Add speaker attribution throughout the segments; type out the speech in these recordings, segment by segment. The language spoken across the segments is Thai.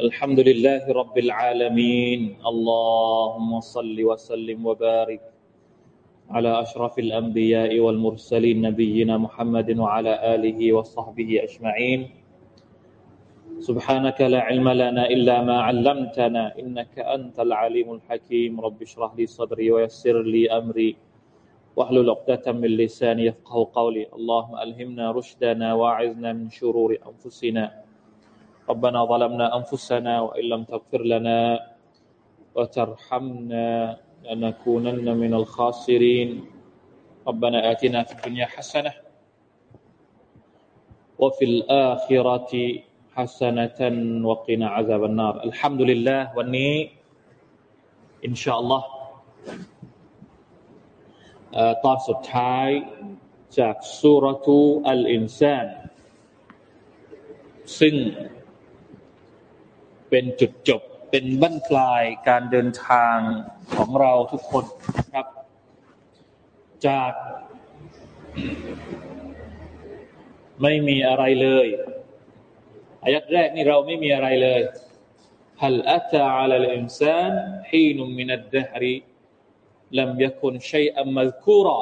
Speaker 1: الحمد لله رب العالمين. اللهم صل وسلم وبارك على أشرف الأنبياء والمرسلين نبينا محمد وعلى آله وصحبه أجمعين. سبحانك لا علم لنا إلا ما علمتنا إنك أنت العليم الحكيم. رب اشرح لي صدري ويسر لي أمري واحلل عقدة من لساني يفقه قولي. اللهم ألهمنا رشدنا وأعذنا من شرور أنفسنا ربنا ظلمنا أنفسنا وإن لم تغفر لنا وترحمنا لنكونن من الخاسرين ربنا آتنا في الدنيا حسنة وفي الآخرة حسنة وقنا عذاب النار الحمد لله วันนี้อินชาอัลลอฮ์ตอนสุดท้ายจากสุรทูอัลอินซานซึ่ง เป็นจุดจบเป็นบั้นปลายการเดินทางของเราทุกคนครับ จากไม่มีอะไรเลยอายัดแรกนี่เราไม่มีอะไรเลย هل أتى على الإنسان حين من الدهر لم يكن شيئا مذكورا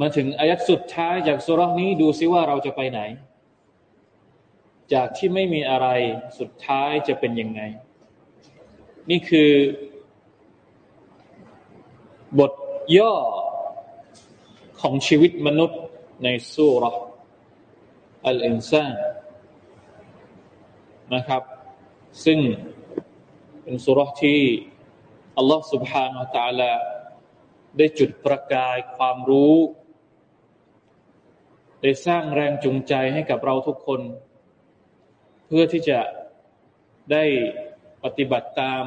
Speaker 1: มาถึงอายัดสุดท้ายจากสุรานี้ดูซิว่าเราจะไปไหน จากที่ไม่มีอะไรสุดท้ายจะเป็นยังไง นี่คือ บทย่อของชีวิตมนุษย์ในสุรอัลอินซานนะครับ ซึ่งเป็นสุรที่อัลลอฮฺ سبحانه และ تعالى ได้จุดประกายความรู้ ได้สร้างแรงจูงใจให้กับเราทุกคน พื่อที่จะได้ปฏิบัติตาม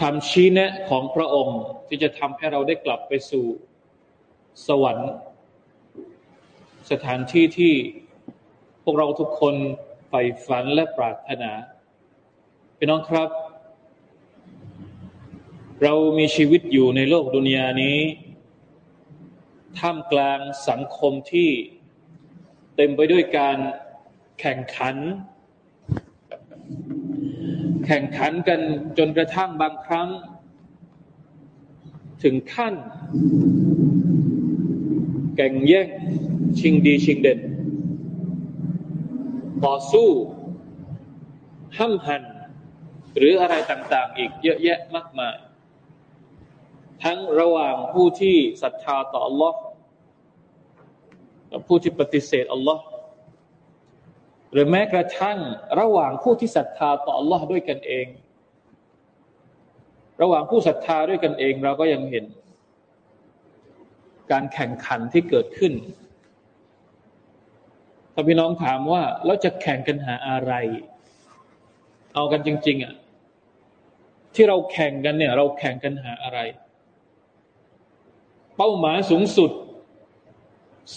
Speaker 1: คำชี้แนะของพระองค์ ที่จะทำให้เราได้กลับไปสู่สวรรค์ สถานที่ที่พวกเราทุกคนใฝ่ฝันและปรารถนาพี่น้องครับ เรามีชีวิตอยู่ในโลกดุนยานี้ ท่ามกลางสังคมที่ เต็มไปด้วยการแข่งขัน แข่งขันกันจนกระทั่งบางครั้ง ถึงขั้น แข่งแย่งชิงดีชิงเด่น ต่อสู้ห้ำหัน หรืออะไรต่างๆ อีกเยอะแยะมากมาย ทั้งระหว่างผู้ที่ศรัทธาต่อ Allah ผู้ที่ปฏิเสธอัลลอฮ์หรือแม้กระทั่งระหว่างผู้ที่ศรัทธาต่ออัลลอฮ์ด้วยกันเอง ระหว่างผู้ศรัทธาด้วยกันเอง เราก็ยังเห็น การแข่งขันที่เกิดขึ้นถ้าพี่น้องถามว่าเราจะแข่งกันหาอะไร เอากันจริง ๆอะที่เราแข่งกันเนี่ย เราแข่งกันหาอะไร เป้าหมายสูงสุด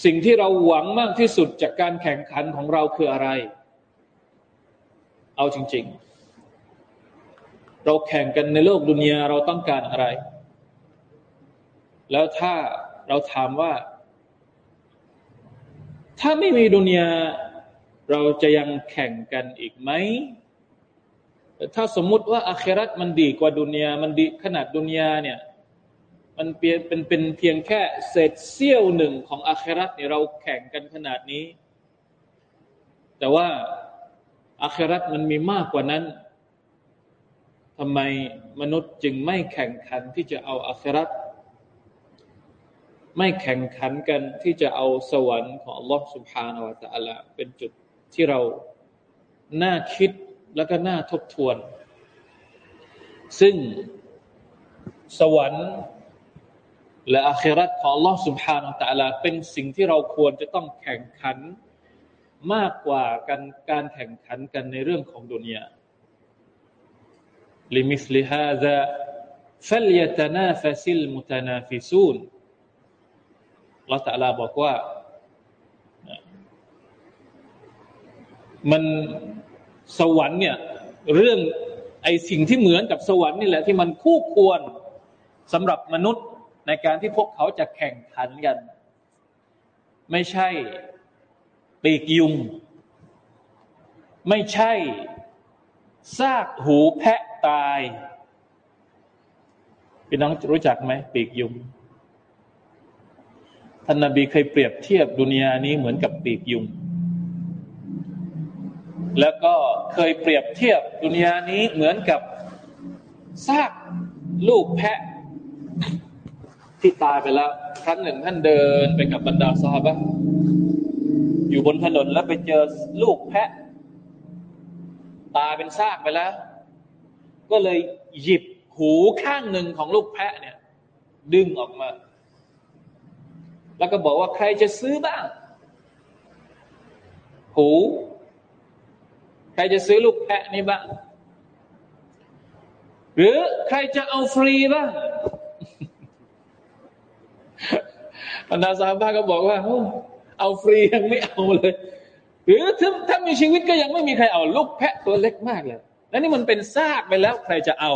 Speaker 1: สิ่งที่เราหวังมากที่สุดจากการแข่งขันของเราคืออะไร เอาจริง ๆ เราแข่งกันในโลกดุนยาเราต้องการอะไร แล้วถ้าเราถามว่า ถ้าไม่มีดุนยาเราจะยังแข่งกันอีกไหม ถ้าสมมุติว่าอาครัตมันดีกว่าดุนยามันดีขนาดดุนยาเนี่ย มันเป็นเป็นเพียงแค่เศษเสี้ยวหนึ่งของอาคราตเนี่ยเราแข่งกันขนาดนี้ แต่ว่าอาคราตมันมีมากกว่านั้นทำไมมนุษย์จึงไม่แข่งขันที่จะเอาอาคราตไม่แข่งขันกันที่จะเอาสวรรค์ของอัลลอฮฺสุบฮานาวะตะอัลละเป็นจุดที่เราน่าคิดแล้วก็น่าทบทวน ซึ่งสวรรค์ และอาครัตของ Allah سبحانه และ تعالى เป็นสิ่งที่เราควรจะต้องแข่งขันมากกว่าการการแข่งขันกันในเรื่องของดุนยาลิมิสลิฮาซา فليتنافس المتنافسون ละตะลาบอกว่า มันสวรรค์เนี่ย เรื่องไอสิ่งที่เหมือนกับสวรรค์นี่แหละที่มันคู่ควรสำหรับมนุษย์ ในการที่พวกเขาจะแข่งขันกัน ไม่ใช่ปีกยุง ไม่ใช่ซากหูแพะตายพี่น้องรู้จักไหมปีกยุงท่านนาบีเคยเปรียบเทียบดุนยานี้เหมือนกับปีกยุง แล้วก็เคยเปรียบเทียบดุนยานี้เหมือนกับซากลูกแพะ ที่ตายไปแล้ว ครั้งหนึ่งท่านเดินไปกับบรรดาซาบะอยู่บนถนนแล้วไปเจอลูกแพะ ตายเป็นซากไปแล้ว ก็เลยหยิบหูข้างหนึ่งของลูกแพะเนี่ย ดึงออกมา แล้วก็บอกว่าใครจะซื้อบ้าง หู ใครจะซื้อลูกแพะนี้บ้าง หรือใครจะเอาฟรีบ้าง อนาสาบ้าก็บอกว่าเอาฟรียังไม่เอาเลยหรือถ้าถ้ามีชีวิตก็ยังไม่มีใครเอาลูกแพะตัวเล็กมากเลย แล้วนี่มันเป็นซากไปแล้วใครจะเอา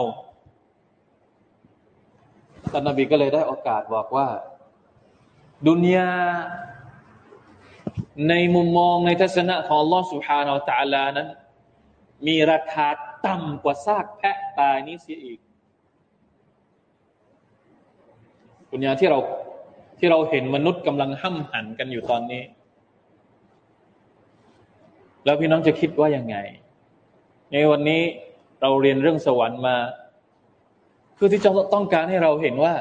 Speaker 1: ท่านนบีก็เลยได้โอกาสบอกว่า ดุนยาในมุมมองในทัศนะของลอสุฮานาตะลานั้น มีราคาต่ำกว่าซากแพะตายนี้เสียอีกดุนยาที่เรา ที่เราเห็นมนุษย์กำลังห้ำหันกันอยู่ตอนนี้ แล้วพี่น้องจะคิดว่ายังไง ในวันนี้เราเรียนเรื่องสวรรค์มา เพื่อที่จะต้องการให้เราเห็นว่า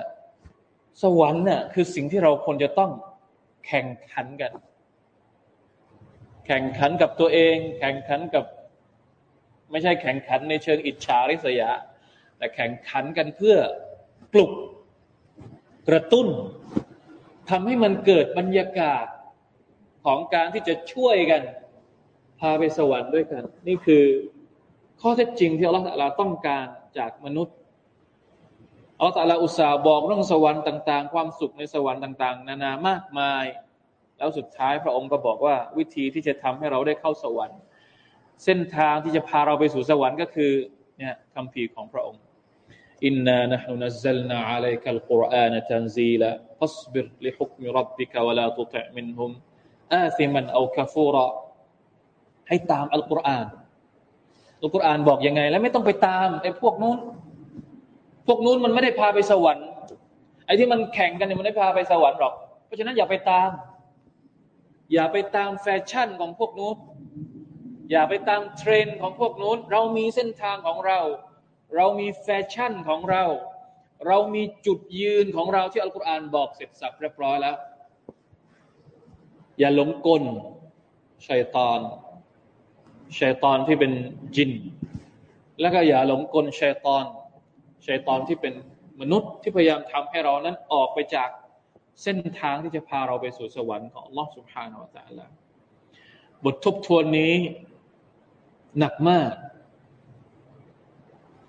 Speaker 1: สวรรค์เนี่ยคือสิ่งที่เราควรจะต้องแข่งขันกัน แข่งขันกับตัวเอง แข่งขันกับ ไม่ใช่แข่งขันในเชิงอิจฉาริษยา แต่แข่งขันกันเพื่อปลุกกระตุ้น ทำให้มันเกิดบรรยากาศของการที่จะช่วยกัน พาไปสวรรค์ด้วยกัน นี่คือข้อเท็จจริงที่อัลลอฮฺต้องการจากมนุษย์อัลลอฮฺอุตส่าห์บอกเรื่องสวรรค์ต่าง ๆ ความสุขในสวรรค์ต่าง ๆ นานามากมาย แล้วสุดท้ายพระองค์ก็บอกว่าวิธีที่จะทำให้เราได้เข้าสวรรค์ เส้นทางที่จะพาเราไปสู่สวรรค์ก็คือเนี่ยคำพีของพระองค์ อินนานะฮนุนัซลนาอะลัยกัลกุรอานตันซีละฟัสบิรลิฮุกมิรับบิกะวะลาตุติมินฮุมอาซิมันเอาคฟูระให้ตามอัลกุรอานอัลกุรอานบอกยังไง แล้วไม่ต้องไปตามไอ้พวกนู้น พวกนู้นมันไม่ได้พาไปสวรรค์ ไอ้ที่มันแข่งกันเนี่ยมันไม่พาไปสวรรค์หรอก เพราะฉะนั้นอย่าไปตาม อย่าไปตามแฟชั่นของพวกนู้น อย่าไปตามเทรนด์ของพวกนู้น เรามีเส้นทางของเรา เรามีแฟชั่นของเรา เรามีจุดยืนของเราที่อัลกุรอานบอกเสร็จสรรพเรียบร้อยแล้ว อย่าหลงกลชัยตอนชัยตอนที่เป็นจิน แล้วก็อย่าหลงกลชัยตอนชัยตอนที่เป็นมนุษย์ที่พยายามทำให้เรานั้นออกไปจากเส้นทางที่จะพาเราไปสู่สวรรค์ของลอสุภาโนตะละบททบทวนนี้หนักมาก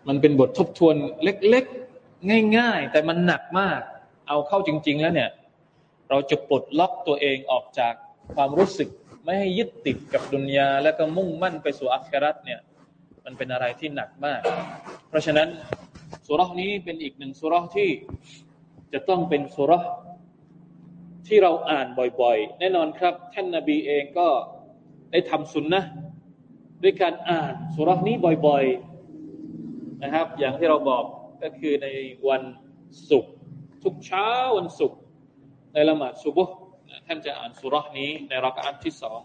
Speaker 1: มันเป็นบททบทวนเล็กๆ ง่าย ๆ แต่มันหนักมาก เอาเข้าจริง ๆ แล้วเนี่ย เราจะปลดล็อกตัวเองออกจากความรู้สึกไม่ให้ยึดติดกับดุนยา แล้วก็มุ่งมั่นไปสู่อัคราตเนี่ย มันเป็นอะไรที่หนักมาก เพราะฉะนั้นสุรษนี้เป็นอีกหนึ่งสุรษที่จะต้องเป็นสุรษที่เราอ่านบ่อยๆ แน่นอนครับ ท่านนาบีเองก็ได้ทำสุนนะด้วยการอ่านสุรษนี้บ่อยๆ นะครับ อย่างที่เราบอกก็คือในวันศุกร์ทุกเช้าวันศุกร์ในละหมาดซุบฮ์ท่านจะอ่านสุรษนี้ในรักอันที่สอง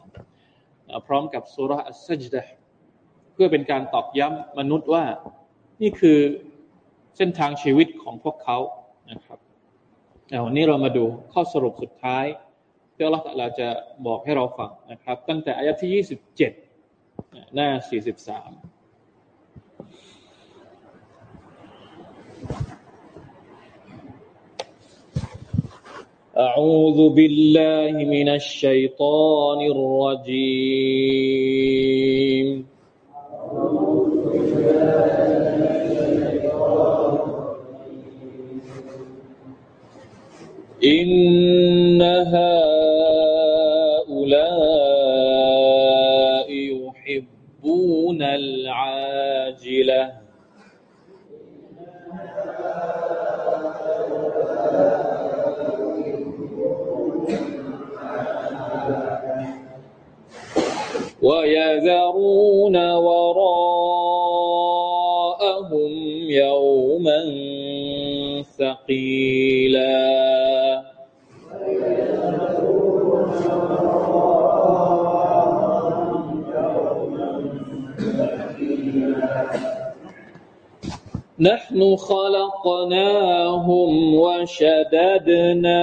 Speaker 1: พร้อมกับสุรษอัสซัจดะเพื่อเป็นการตอกย้ำมนุษย์ว่านี่คือเส้นทางชีวิตของพวกเขานะครับวันนี้เรามาดูข้อสรุปสุดท้ายที่อัลลอฮฺจะบอกให้เราฟังนะครับ ตั้งแต่อายะที่ 27 หน้า 43 أعوذ بالله من الشيطان الرجيم. إن هؤلاء يحبون العاجلة. ويذرون وراءهم يوما ثقيلا نحن خلقناهم وشددنا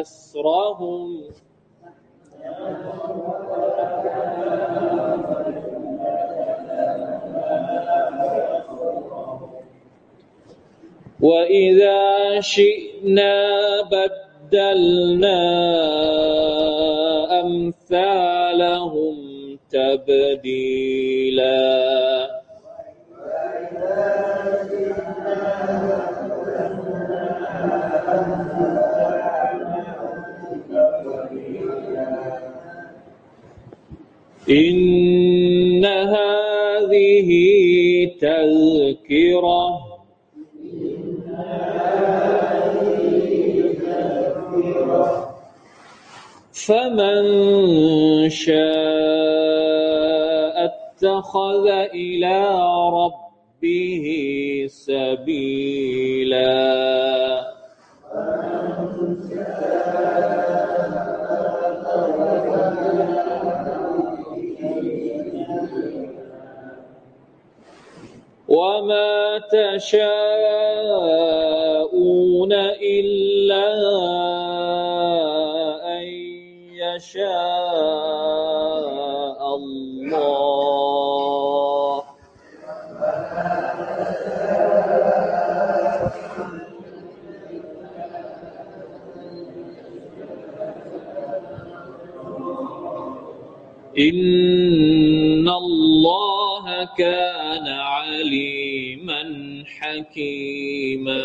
Speaker 1: أسرهم وإذا شئنا بدلنا أمثالهم تبديلاً إن هذه تذكرة فمن شاء اتخذ إلى ربه سبيلا. وما تشاءون إلا يشاء الله. إن الله كان عليما حكيما.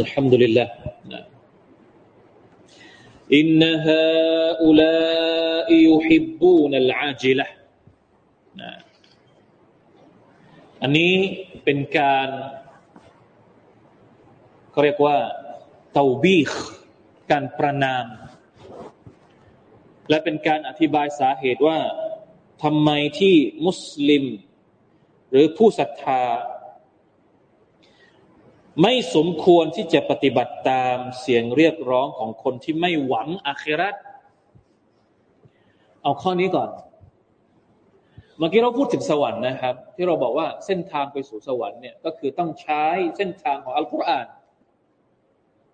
Speaker 1: الحمد لله ลิลละอินนฮาอุลาอิยุฮิบบูนัลอาจิละอันนี้เป็นการเขาเรียกว่าเตาบีคการประนาม และเป็นการอธิบายสาเหตุว่าทำไมที่มุสลิม หรือผู้ศรัทธา ไม่สมควรที่จะปฏิบัติตามเสียงเรียกร้องของคนที่ไม่หวังอาครัตเอาข้อนี้ก่อน เมื่อกี้เราพูดถึงสวรรค์นะครับ ที่เราบอกว่าเส้นทางไปสู่สวรรค์เนี่ยก็คือต้องใช้เส้นทางของอัลกุรอาน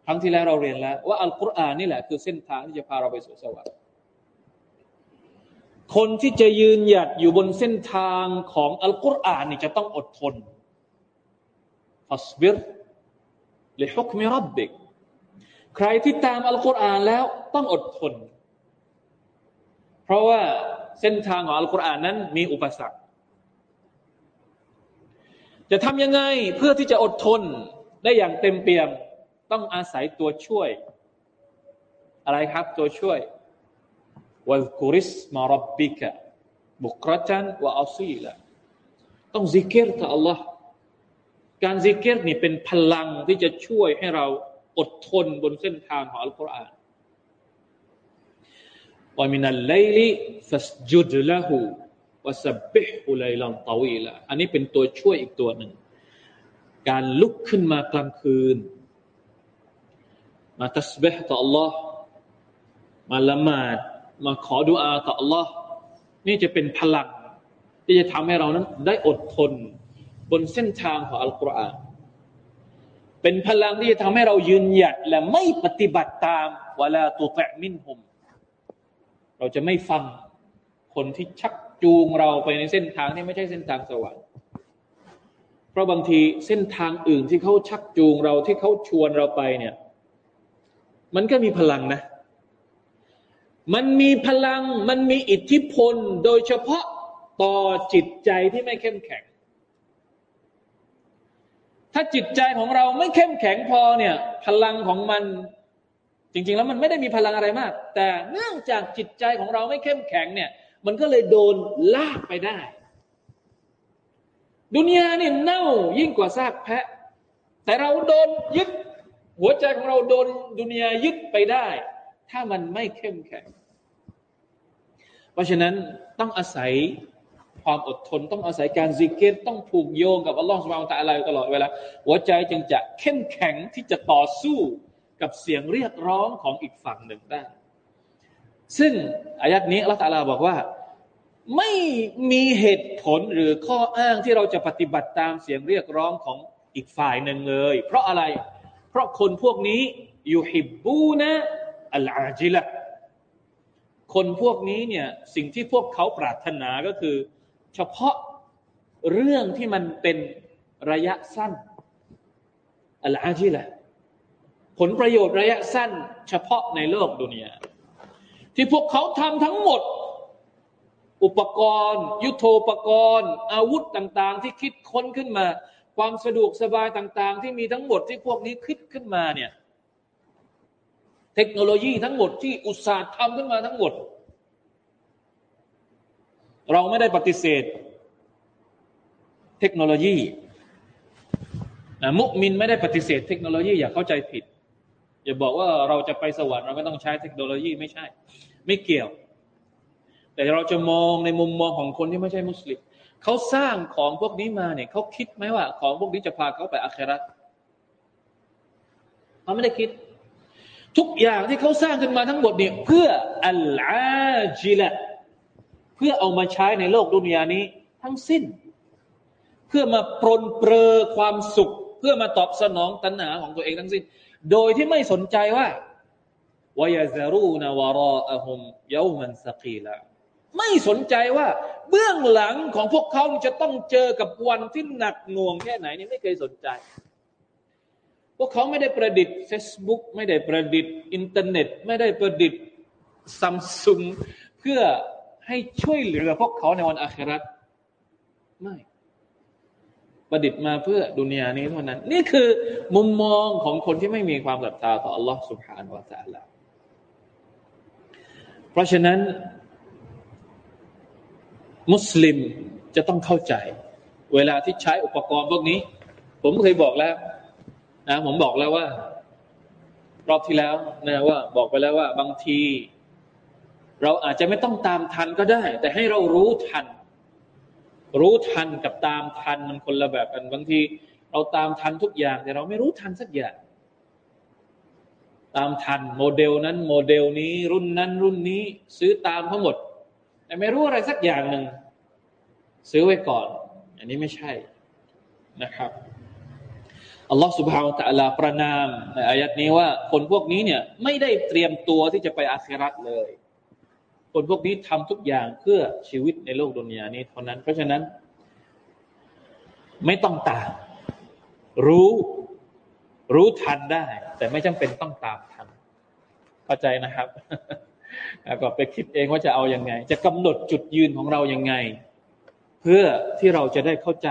Speaker 1: ครั้งที่แล้วเราเรียนแล้ว ว่าอัลกุรอานนี่แหละคือเส้นทางที่จะพาเราไปสู่สวรรค์ คนที่จะยืนหยัดอยู่บนเส้นทางของอัลกุรอานนี่จะต้องอดทนฟัสบิร ลิฮุกมิรับบิกใครที่ตามอัลกุรอานแล้วต้องอดทน เพราะว่าเส้นทางของอัลกุรอานนั้นมีอุปสรรค จะทำยังไงเพื่อที่จะอดทนได้อย่างเต็มเปี่ยม ต้องอาศัยตัวช่วย อะไรครับตัวช่วยวัลกุริสมารับบิกะบุครจันวะอัซีละต้องซิกเกตต่อ Allah การซิกเกตนี่เป็นพลังที่จะช่วยให้เราอดทนบนเส้นทางของอัลกุรอานวามินัลไลลิฟัสจุดละหูวสับบิฮุไลลันตาวีละอันนี้เป็นตัวช่วยอีกตัวหนึ่ง การลุกขึ้นมากลางคืน มาตัสบิฮต่อ Allah มาละหมาด มาขอดุอาต่อ Allah นี่จะเป็นพลัง ที่จะทำให้เรานั้นได้อดทน บนเส้นทางของอัลกุรอานเป็นพลังที่จะทำให้เรายืนหยัดและไม่ปฏิบัติตามวลาตุตะมินหุม เราจะไม่ฟังคคนที่ชักจูงเราไปในเส้นทางที่ไม่ใช่เส้นทางสวรรค์เพราะบางทีเส้นทางอื่นที่เขาชักจูงเราที่เขาชวนเราไปเนี่ย มันก็มีพลังนะ มันมีพลัง มันมีอิทธิพล โดยเฉพาะต่อจิตใจที่ไม่เข้มแข็ง ถ้าจิตใจของเราไม่เข้มแข็งพอเนี่ย พลังของมัน จริง ๆ แล้วมันไม่ได้มีพลังอะไรมาก แต่เนื่องจากจิตใจของเราไม่เข้มแข็งเนี่ย มันก็เลยโดนลากไปได้ ดุนยาเนี่ยเน่ายิ่งกว่าซากแพะ แต่เราโดนยึด หัวใจของเราโดนดุนยายึดไปได้ ถ้ามันไม่เข้มแข็ง เพราะฉะนั้นต้องอาศัย ความอดทน ต้องอาศัยการซิกเกตต้องผูกโยงกับอัลลอฮฺสุบานตะอะไรตลอดเวลาหัวใจจึงจะเข้มแข็งที่จะต่อสู้กับเสียงเรียกร้องของอีกฝั่งหนึ่งได้ ซึ่งอายัดนี้อัลลอฮฺตะลาบอกว่าไม่มีเหตุผลหรือข้ออ้างที่เราจะปฏิบัติตามเสียงเรียกร้องของอีกฝ่ายหนึ่งเลย เพราะอะไร เพราะคนพวกนี้อยู่ฮิบบูนะอัลอาจิละคนพวกนี้เนี่ยสิ่งที่พวกเขาปรารถนาก็คือ เฉพาะเรื่องที่มันเป็นระยะสั้นอัลอาจิละผลประโยชน์ระยะสั้น เฉพาะในโลกดุนยาที่พวกเขาทำทั้งหมด อุปกรณ์ ยุโทโธปกรณ์ อาวุธต่าง ๆ ที่คิดค้นขึ้นมา ความสะดวกสบายต่าง ๆ ที่มีทั้งหมดที่พวกนี้คิดขึ้นมาเนี่ย เทคโนโลยีทั้งหมดที่อุตสาห์ทำขึ้นมาทั้งหมด เราไม่ได้ปฏิเสธ เทคโนโลยีนะมุกมินไม่ได้ปฏิเสธเทคโนโลยีอย่าเข้าใจผิด อย่าบอกว่าเราจะไปสวรรค์เราไม่ต้องใช้เทคโนโลยีไม่ใช่ ไม่เกี่ยว แต่เราจะมองในมุมมองของคนที่ไม่ใช่มุสลิมเขาสร้างของพวกนี้มาเนี่ยเขาคิดไหมว่า ของพวกนี้จะพาเขาไปอาคราเขาไม่ได้คิด ทุกอย่างที่เขาสร้างขึ้นมาทั้งหมดเนี่ยเพื่ออัลอาจิละ เพื่อเอามาใช้ในโลกดุนยานี้ ทั้งสิ้น เพื่อมาปรนเปรอความสุข เพื่อมาตอบสนองตัณหาของตัวเองทั้งสิ้น โดยที่ไม่สนใจว่าวายาซารูนาวารออะฮุมเยามันสกีละไม่สนใจว่าเบื้องหลังของพวกเขาจะต้องเจอกับวันที่หนักหน่วงแค่ไหนนี่ไม่เคยสนใจ พวกเขาไม่ได้ประดิษฐ์ Facebook ไม่ได้ประดิษฐ์อินเทอร์เน็ต ไม่ได้ประดิษฐ์ซัมซุงเพื่อ ให้ช่วยเหลือพวกเขาในวันอาคราตไม่ ประดิษฐ์มาเพื่อดุนยานี้เท่านั้น นี่คือมุมมองของคนที่ไม่มีความศรัทธาต่ออัลลอฮ์สุบฮานวะ تعالى เพราะฉะนั้น มุสลิมจะต้องเข้าใจ เวลาที่ใช้อุปกรณ์พวกนี้ ผมเคยบอกแล้วนะผมบอกแล้วว่า รอบที่แล้วนะว่า บอกไปแล้วว่าบางที เราอาจจะไม่ต้องตามทันก็ได้ แต่ให้เรารู้ทัน รู้ทันกับตามทันมันคนละแบบกันบางที เราตามทันทุกอย่าง แต่เราไม่รู้ทันสักอย่างตามทันโมเดลนั้นโมเดลนี้ รุ่นนั้นรุ่นนี้ ซื้อตามทั้งหมด แต่ไม่รู้อะไรสักอย่างหนึ่งซื้อไว้ก่อน อันนี้ไม่ใช่นะครับอัลลอฮฺ سبحانه وتعالى ประณามในอายะฮฺนี้ว่า คนพวกนี้เนี่ยไม่ได้เตรียมตัวที่จะไปอาคิเราะฮฺเลย คนพวกนี้ทำทุกอย่างเพื่อชีวิตในโลกดุนยานี้เท่านั้น เพราะฉะนั้น ไม่ต้องตาม รู้ รู้ทันได้ แต่ไม่จำเป็นต้องตามทันเข้าใจนะครับแล้วก็ไปคิดเองว่าจะเอาอยัางไง จะกำหนดจุดยืนของเรายังไง เพื่อที่เราจะได้เข้าใจ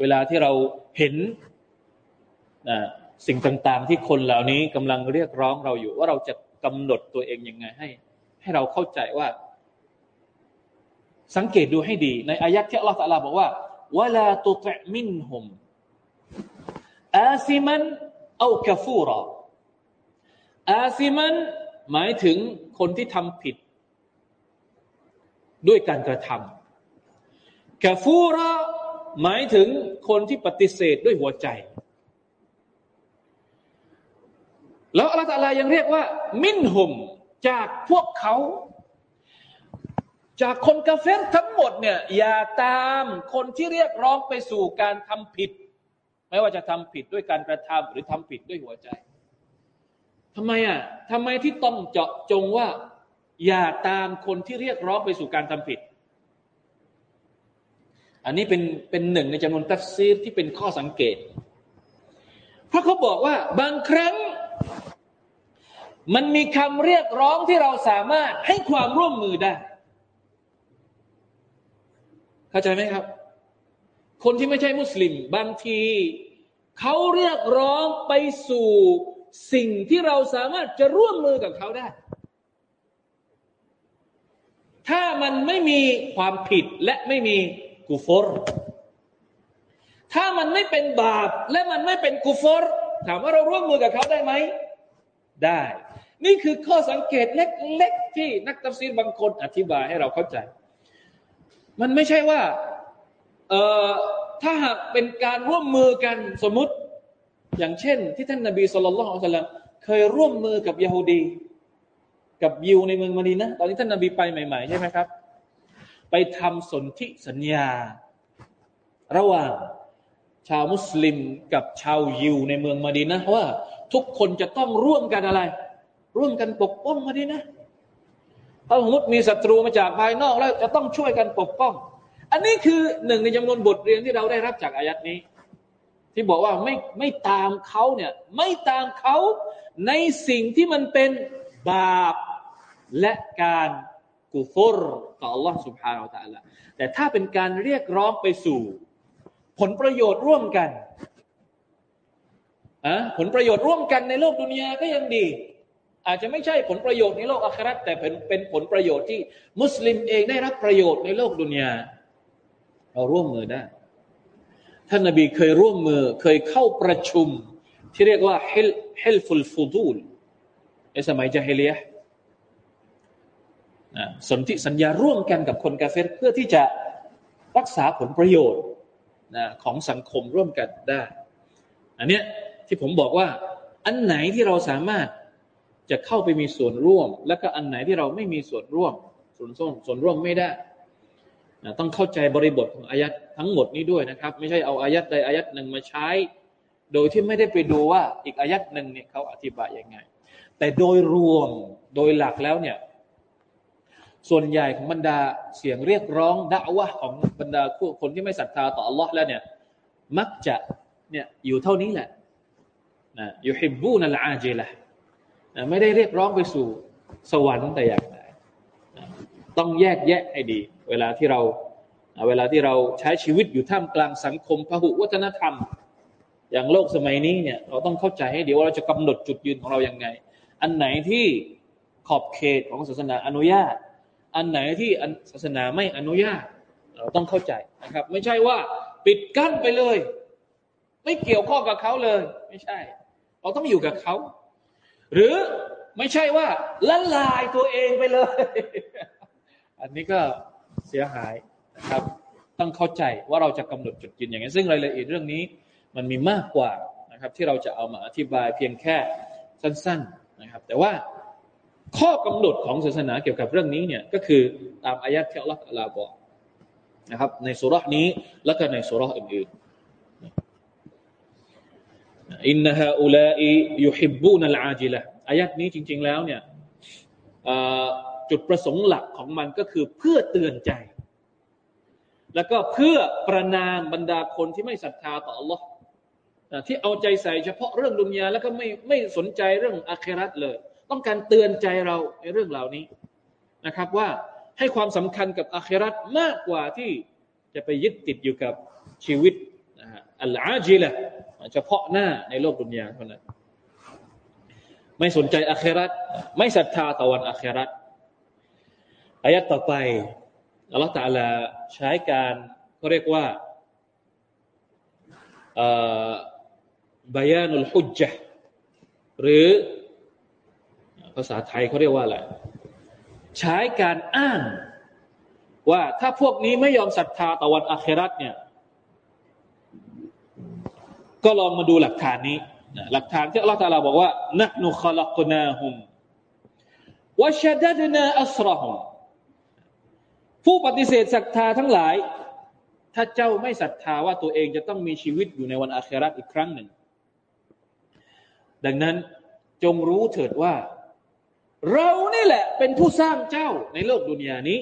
Speaker 1: เวลาที่เราเห็นสิ่งต่าง ๆ ที่คนเหล่านี้กำลังเรียกร้องเราอยู่ ว่าเราจะกำหนดตัวเองยังไงให้ ให้เราเข้าใจว่า สังเกตดูให้ดี ในอายักที่อัลลอฮฺตะลาบอกว่าวลาตุตมินหุมอาซิมันเอากฟูรออาซิมันหมายถึงคนที่ทำผิด ด้วยการกระทำกฟูระหมายถึงคนที่ปฏิเสธด้วยหัวใจ แล้วอัลลอฮฺยังเรียกว่า มินหุม จากพวกเขา จากคนกาเฟรทั้งหมดเนี่ยอย่าตามคนที่เรียกร้องไปสู่การทำผิด ไม่ว่าจะทำผิดด้วยการกระทำหรือทำผิดด้วยหัวใจทำไมอะทำไมที่ต้องเจาะจงว่า อย่าตามคนที่เรียกร้องไปสู่การทำผิด อันนี้เป็นเป็นหนึ่งในจำนวนตัฟซีรที่เป็นข้อสังเกต เพราะเขาบอกว่าบางครั้ง มันมีคำเรียกร้องที่เราสามารถให้ความร่วมมือได้ เข้าใจไหมครับ คนที่ไม่ใช่มุสลิม บางที เขาเรียกร้องไปสู่สิ่งที่เราสามารถจะร่วมมือกับเขาได้ ถ้ามันไม่มีความผิดและไม่มีกุฟร ถ้ามันไม่เป็นบาปและมันไม่เป็นกุฟร ถามว่าเราร่วมมือกับเขาได้ไหม ได้ นี่คือข้อสังเกตเล็กๆที่นักตัฟซีรบางคนอธิบายให้เราเข้าใจ มันไม่ใช่ว่าเอ่อถ้าหากเป็นการร่วมมือกันสมมติ อย่างเช่น ที่ท่านนาบีสุลต่านละอัลลอฮเคยร่วมมือกับยาฮูดีกับยิวในเมืองมาดีนะตอนนี้ท่านนาบีไปใหม่ๆใช่ไหมครับ ไปทำสนธิสัญญา ระหว่างชาวมุสลิมกับชาวยิวในเมืองมาดีนะว่า ทุกคนจะต้องร่วมกันอะไร ร่วมกันปกป้องมาดีนะถ้าสมมติมีศัตรูมาจากภายนอกแล้วจะต้องช่วยกันปกป้อง อันนี้คือหนึ่งในจำนวนบทเรียนที่เราได้รับจากอายัดนี้ที่บอกว่าไม่ไม่ตามเขาเนี่ยไม่ตามเขาในสิ่งที่มันเป็นบาปและการกุฟรต่อ Allah سبحانه และ تعالى แต่ถ้าเป็นการเรียกร้องไปสู่ ผลประโยชน์ร่วมกัน อะผลประโยชน์ร่วมกันในโลกดุนยาก็ยังดี อาจจะไม่ใช่ผลประโยชน์ในโลกอาคราแต่เป็นเป็นผลประโยชน์ที่มุสลิมเองได้รับประโยชน์ในโลกดุนยาเราร่วมมือได้ท่านนบีเคยร่วมมือเคยเข้าประชุม ที่เรียกว่าเฮลเฮลฟุลฟูดูลในสมัยจาฮิเลียสนธิสัญญาร่วมกันกับคนกาเฟรเพื่อที่จะรักษาผลประโยชน์ของสังคมร่วมกันได้ อันเนี้ย ที่ผมบอกว่า อันไหนที่เราสามารถจะเข้าไปมีส่วนร่วม และก็อันไหนที่เราไม่มีส่วนร่วม ส่วนร่วมส่วนร่วมไม่ได้ต้องเข้าใจบริบทของอายัดทั้งหมดนี้ด้วยนะครับ ไม่ใช่เอาอายัดใดอายัดหนึ่งมาใช้ โดยที่ไม่ได้ไปดูว่าอีกอายัดหนึ่งเนี่ยเขาอธิบายยังไง แต่โดยรวมโดยหลักแล้วเนี่ยส่วนใหญ่ของบรรดาเสียงเรียกร้องด่าวะของบรรดาคนที่ไม่ศรัทธาต่ออัลลอฮ์แล้วเนี่ย มักจะเนี่ยอยู่เท่านี้แหละ นะอยู่ฮิบบูนัลอาจิละนะไม่ได้เรียกร้องไปสู่สวรรค์แต่อย่างใดต้องแยกแยะให้ดี เวลาที่เราเวลาที่เราใช้ชีวิตอยู่ท่ามกลางสังคมพหุวัฒนธรรม อย่างโลกสมัยนี้เนี่ยเราต้องเข้าใจให้ดีว่าเราจะกำหนดจุดยืนของเราอย่างไง อันไหนที่ขอบเขตของศาสนาอนุญาต อันไหนที่ศาสนาไม่อนุญาต เราต้องเข้าใจนะครับ ไม่ใช่ว่าปิดกั้นไปเลย ไม่เกี่ยวข้องกับเขาเลย ไม่ใช่ เราต้องอยู่กับเขา หรือไม่ใช่ว่าละลายตัวเองไปเลย อันนี้ก็เสียหายนะครับ ต้องเข้าใจว่าเราจะกำหนดจุดยืนอย่างไรซึ่งรายละเอียดเรื่องนี้มันมีมากกว่านะครับ ที่เราจะเอามาอธิบายเพียงแค่สั้น ๆนะครับ แต่ว่าข้อกำหนดของศาสนาเกี่ยวกับเรื่องนี้เนี่ยก็คือตามอายะที่อัลลอฮฺลาบอกนะครับ ในสุรานี้และก็ในสุราอื่นๆ อินนะฮะอุลาอิยุฮิบบูนัลอาจิละอายัดนี้จริง ๆ แล้วเนี่ยจุดประสงค์หลักของมันก็คือเพื่อเตือนใจ แล้วก็เพื่อประนามบรรดาคนที่ไม่ศรัทธาต่อ Allah ที่เอาใจใส่เฉพาะเรื่องดุนยาแล้วก็ไม่ไม่สนใจเรื่องอาคราตเลย ต้องการเตือนใจเราในเรื่องเหล่านี้นะครับว่าให้ความสำคัญกับอาคราตมากกว่าที่จะไปยึดติดอยู่กับชีวิต อัลอาจิละเฉพาะหน้าในโลกดุนยาเท่านั้นไม่สนใจอาคราตไม่ศรัทธาต่อวันอาคราตอายัดต่อไปอัลลอฮฺตาลาใช้การเขาเรียกว่าบายานุลฮุจจ์หรือภาษาไทยเขาเรียกว่าอะไรใช้การอ้างว่าถ้าพวกนี้ไม่ยอมศรัทธาต่อวันอาคราตเนี่ย ก็ลองมาดูหลักฐานนี้หลักฐานที่อัลลอฮฺตาลาบอกว่านักนุขลักนาฮุมวะชดดนาอัสรหุมผู้ปฏิเสธศรัทธาทั้งหลาย ถ้าเจ้าไม่ศรัทธาว่าตัวเองจะต้องมีชีวิตอยู่ในวันอาคราตอีกครั้งหนึ่ง ดังนั้นจงรู้เถิดว่า เรานี่แหละเป็นผู้สร้างเจ้าในโลกดุนยานี้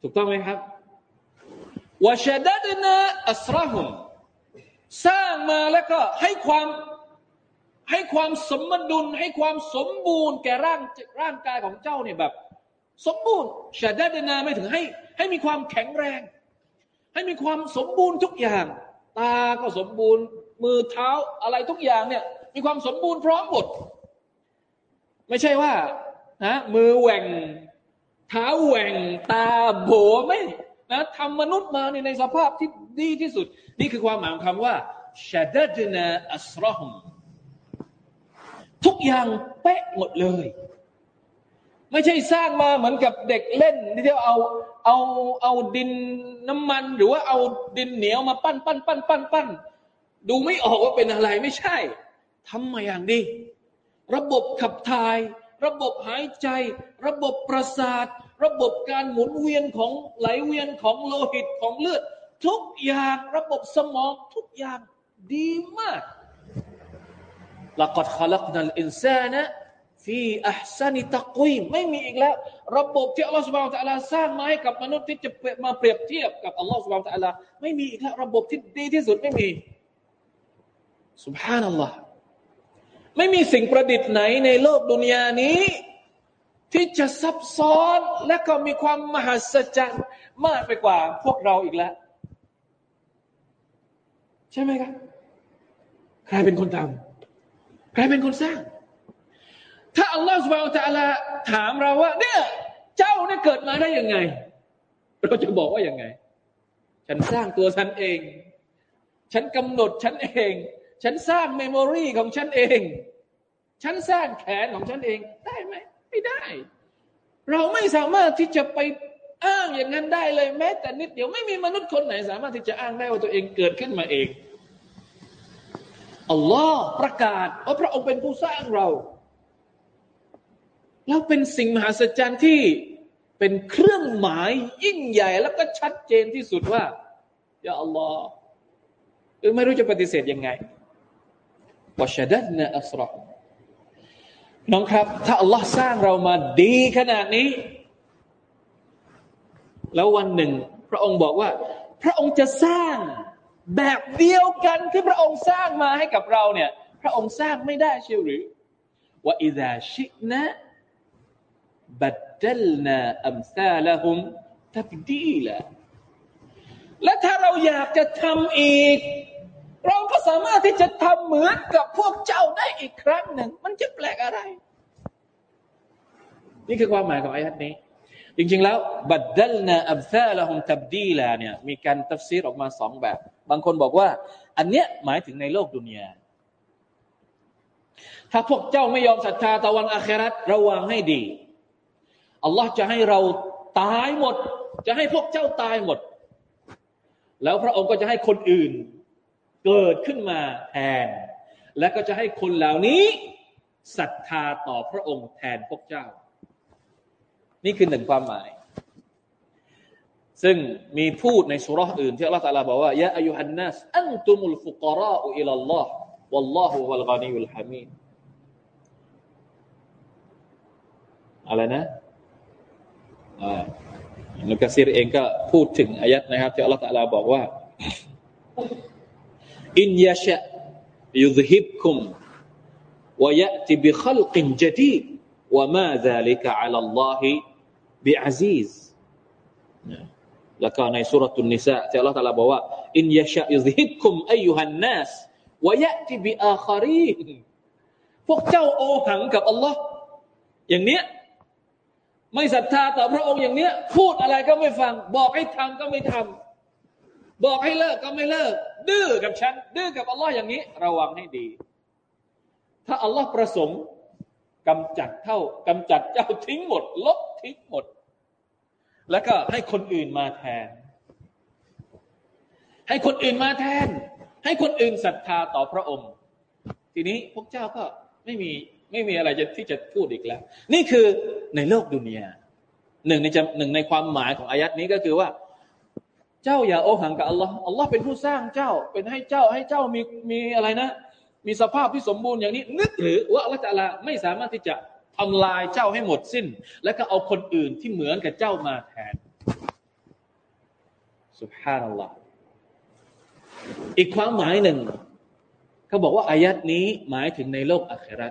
Speaker 1: ถูกต้องไหมครับวชดัดนาอัสรหุม สร้างมาแล้วก็ให้ความให้ความสมดุล ให้ความสมบูรณ์แก่ร่างร่างกายของเจ้าเนี่ยแบบ สมบูรณ์ชาดัดนาไม่ถึงให้ ให้มีความแข็งแรง ให้มีความสมบูรณ์ทุกอย่าง ตาก็สมบูรณ์ มือเท้าอะไรทุกอย่างเนี่ย มีความสมบูรณ์พร้อมหมดไม่ใช่ว่านะมือแหว่ง เท้าแหว่งตาโบไม่ นะทำมนุษย์มาในสภาพที่ดีที่สุด นี่คือความหมายของคำว่าชาดดนาอัสรอฮมทุกอย่างเป๊ะหมดเลย ไม่ใช่สร้างมาเหมือนกับเด็กเล่นที่เอาเอาเอาดินน้ำมันหรือว่าเอาดินเหนียวมาปั้นปั้นปั้นปั้นปั้นดูไม่ออกว่าเป็นอะไรไม่ใช่ทำมาอย่างดี ระบบขับถ่าย ระบบหายใจ ระบบประสาท ระบบการหมุนเวียนของไหลเวียนของโลหิตของเลือด ทุกอย่างระบบสมองทุกอย่างดีมากละกัดขลักนัลอินซานะفي أحسن تقويم ไม่มีอีกแล้ว ระบบที่อัลลอฮฺ سبحانه وتعالى สร้างมาให้กับมนุษย์ที่จะมาเปรียบเทียบกับอัลลอฮฺ سبحانه وتعالى ไม่มีอีกแล้วระบบที่ดีที่สุดไม่มีسبحان الله ไม่มีสิ่งประดิษฐ์ไหนในโลกดุนยานี้ ที่จะซับซ้อนและก็มีความมหัศจรรย์มากไปกว่าพวกเราอีกแล้ว ใช่ไหมครับ ใครเป็นคนทำใครเป็นคนสร้าง ถ้าอัลลอฮฺสุบไบร์ตะลาถามเราว่า เนี่ย เจ้าเนี่ยเกิดมาได้ยังไง เราจะบอกว่าอยังไง ฉันสร้างตัวฉันเอง ฉันกำหนดฉันเอง ฉันสร้างเมมโมรีของฉันเอง ฉันสร้างแขนของฉันเองได้ไหม ไม่ได้ เราไม่สามารถที่จะไปอ้างอย่างนั้นได้เลยแม้แต่นิดเดียวไม่มีมนุษย์คนไหน สามารถที่จะอ้างได้ว่าตัวเองเกิดขึ้นมาเองอัลลอฮ์ประกาศว่าพระองค์เป็นผู้สร้างเรา แล้วเป็นสิ่งมหัศจรรย์ที่เป็นเครื่องหมายยิ่งใหญ่แล้วก็ชัดเจนที่สุดว่ายาอัลลอฮ์เออไม่รู้จะปฏิเสธยังไงวชดัดนะอัสรอ น้องครับ ถ้าอัลลอฮ์สร้างเรามาดีขนาดนี้ แล้ววันหนึ่ง พระองค์บอกว่า พระองค์จะสร้างแบบเดียวกันที่พระองค์สร้างมาให้กับเราเนี่ย พระองค์สร้างไม่ได้เชียวหรือว่าอิดาชินะบัดเดลนาอัมซาลหุมทับดีละและถ้าเราอยากจะทำอีก เราก็สามารถที่จะทำเหมือนกับพวกเจ้าได้อีกครั้งหนึ่ง มันจะแปลกอะไร นี่คือความหมายของอายัดนี้ จริงๆแล้วบัดดัลนาอับซาละฮุมตับดีลาเนี่ยมีการตัฟซีรออกมาสองแบบ บางคนบอกว่า อันเนี้ยหมายถึงในโลกดุนยาถ้าพวกเจ้าไม่ยอมศรัทธาตะวันอาคราตระวังให้ดีอัลลอฮ์จะให้เราตายหมด จะให้พวกเจ้าตายหมด แล้วพระองค์ก็จะให้คนอื่น เกิดขึ้นมาแทน และก็จะให้คนเหล่านี้ศรัทธาต่อพระองค์แทนพวกเจ้า นี่คือหนึ่งความหมาย ซึ่งมีพูดในสุรษอื่นที่อัลลอฮฺตาลาบอกว่ายะอายุฮันนัสอันตุมุลฟุกราอุอิลลอฮ์วัลลอฮุวัลกานียุลฮามีอะไรนะนุกะซีรเองก็พูดถึงอายัดนะครับที่อัลลอฮฺตาลาบอกว่า อินยาชะยุซฮิบคุมวยะติบิขลกินจดีว่ามาซาลิกะอัลลอฮิบิอาซีซแล้วก็ในสุรตุนนิสาที่อัลลอฮฺตาลาบอกว่าอินยาชะยุซฮิบคุมไอายุฮันนัสวยะติบิอาคารีพวกเจ้าโอหังกับอัลลอฮ์อย่างเนี้ยไม่ศรัทธาต่อพระองค์อย่างเนี้ย พูดอะไรก็ไม่ฟัง บอกให้ทำก็ไม่ทำ บอกให้เลิกก็ไม่เลิก ดื้อกับฉัน ดื้อกับอัลลอฮ์อย่างนี้ ระวังให้ดี ถ้าอัลลอฮ์ประสงค์กำจัดเท่ากำจัดเจ้าทิ้งหมด ลบทิ้งหมด แล้วก็ให้คนอื่นมาแทน ให้คนอื่นมาแทน ให้คนอื่นศรัทธาต่อพระองค์ ทีนี้พวกเจ้าก็ไม่มีไม่มีอะไรจะที่จะพูดอีกแล้ว นี่คือในโลกดุนยาหนึ่งในจะหนึ่งในความหมายของอายัดนี้ก็คือว่า เจ้าอย่าโอหังกับอัลลอฮ์อัลลอฮ์เป็นผู้สร้างเจ้า เป็นให้เจ้าให้เจ้ามีมีอะไรนะ มีสภาพที่สมบูรณ์อย่างนี้ นึกหรือว่าอัลลอฮฺจะลาไม่สามารถที่จะทำลายเจ้าให้หมดสิ้น แล้วก็เอาคนอื่นที่เหมือนกับเจ้ามาแทนสุภาพนัลลอฮ์อีกความหมายหนึ่งเขาบอกว่าอายัดนี้หมายถึงในโลกอัครา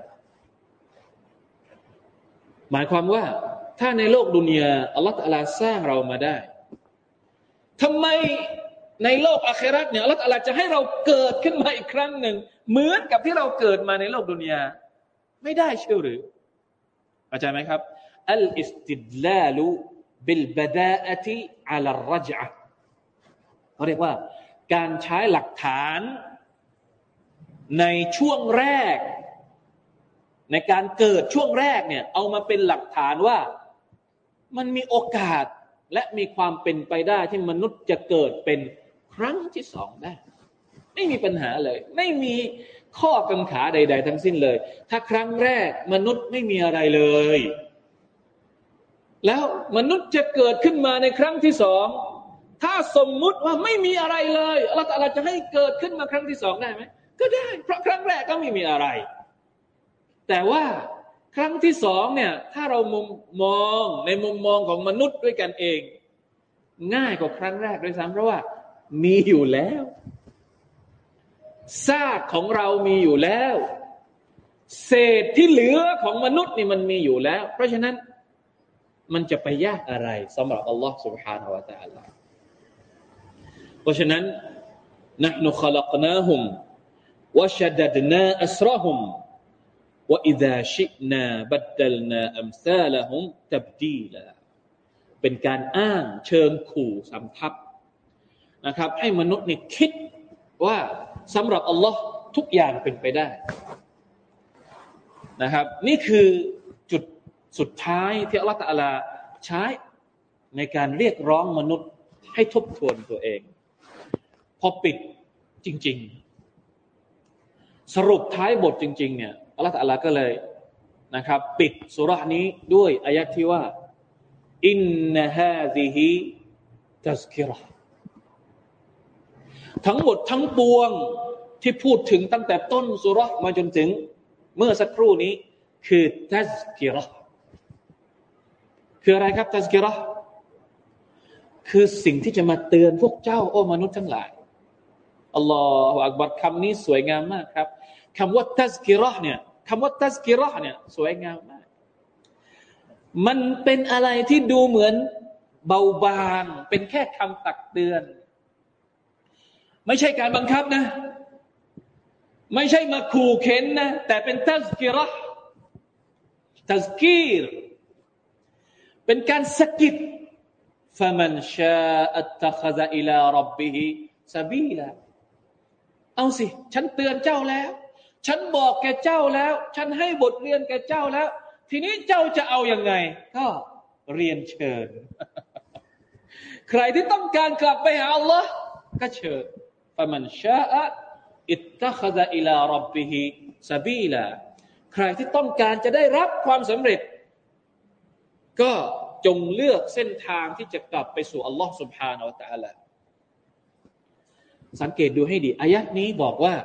Speaker 1: หมายความว่าถ้าในโลกดุนยาอัลลอฮฺตะลาสร้างเรามาได้ ทำไมในโลกอาคราเนี่ยอัลลอฮฺตะลาจะให้เราเกิดขึ้นมาอีกครั้งหนึ่ง เหมือนกับที่เราเกิดมาในโลกดุนยา ไม่ได้เชื่อหรือเข้าใจไหมครับอัลอิสติดลาลุบิลบดาอติอัลรัจ์เขาเรียกว่า การใช้หลักฐานในช่วงแรก ในการเกิดช่วงแรกเนี่ย เอามาเป็นหลักฐานว่า มันมีโอกาส และมีความเป็นไปได้ที่มนุษย์จะเกิดเป็นครั้งที่สองได้ ไม่มีปัญหาเลย ไม่มีข้อกังขาใด ๆ ทั้งสิ้นเลย ถ้าครั้งแรกมนุษย์ไม่มีอะไรเลย แล้วมนุษย์จะเกิดขึ้นมาในครั้งที่สองถ้าสมมุติว่าไม่มีอะไรเลยเราจะจะให้เกิดขึ้นมาครั้งที่สองได้ไหมก็ได้ เพราะครั้งแรกก็ไม่มีอะไร แต่ว่า ครั้งที่สองเนี่ย ถ้าเรามุมมองในมุมมองของมนุษย์ด้วยกันเอง ง่ายกว่าครั้งแรกด้วยซ้ำเพราะว่ามีอยู่แล้วซากของเรามีอยู่แล้ว เศษที่เหลือของมนุษย์นี่มันมีอยู่แล้ว เพราะฉะนั้นมันจะไปยากอะไรสำหรับอัลลอฮ์ سبحانه และ تعالى เพราะฉะนั้น نحن خلقناهم وشددنا أسرهم وإذا شئنا بدلنا أمثالهم تبديلا เป็นการอ้างเชิงขู่สำทับนะครับ ให้มนุษย์นี่คิดว่าสำหรับอัลลอฮ์ทุกอย่างเป็นไปได้นะครับ นี่คือจุดสุดท้ายที่อัลลอฮฺตะลาใช้ในการเรียกร้องมนุษย์ให้ทบทวนตัวเอง พอปิดจริง ๆ สรุปท้ายบทจริง ๆ เนี่ยอั ลลอฮฺตะลาก็เลยนะครับ ปิดสุรานี้ด้วยอายัดที่ว่าอินนฮาซิฮิตัสกิรห์ทั้งหมดทั้งปวงที่พูดถึงตั้งแต่ต้นสุรษมาจนถึง เมื่อสักครู่นี้ คือ تذكرة คืออะไรครับ تذكرة คือสิ่งที่จะมาเตือนพวกเจ้าโอ้มนุษย์ทั้งหลายالله أكبر คำนี้สวยงามมากครับคำว่า تذكرة เนี่ย คำว่าทัสกิรเนี่ยสวยงามมาก มันเป็นอะไรที่ดูเหมือนเบาบางเป็นแค่คำตักเตือนไม่ใช่การบังคับนะ ไม่ใช่มาขู่เข็นนะ แต่เป็นทัสกิระทัสกีรเป็นการสกิด فمن شاء اتخذ إلى ربه سبيلا เอาสิ ฉันเตือนเจ้าแล้ว ฉันบอกแกเจ้าแล้ว ฉันให้บทเรียนแกเจ้าแล้ว ทีนี้เจ้าจะเอาอยัางไง ก็เรียนเชิญ ใครที่ต้องการกลับไปหาอัลลอฮ์ก็เชิญฟะมันชาอะอิตตะคดะอิลารับบิฮิซาบีลาใครที่ต้องการจะได้รับความสำเร็จ ก็จงเลือกเส้นทางที่จะกลับไปสู่อัลลอฮ์สุบฮานาอัลตะลาสังเกตดูให้ดีอายัะนี้บอกว่า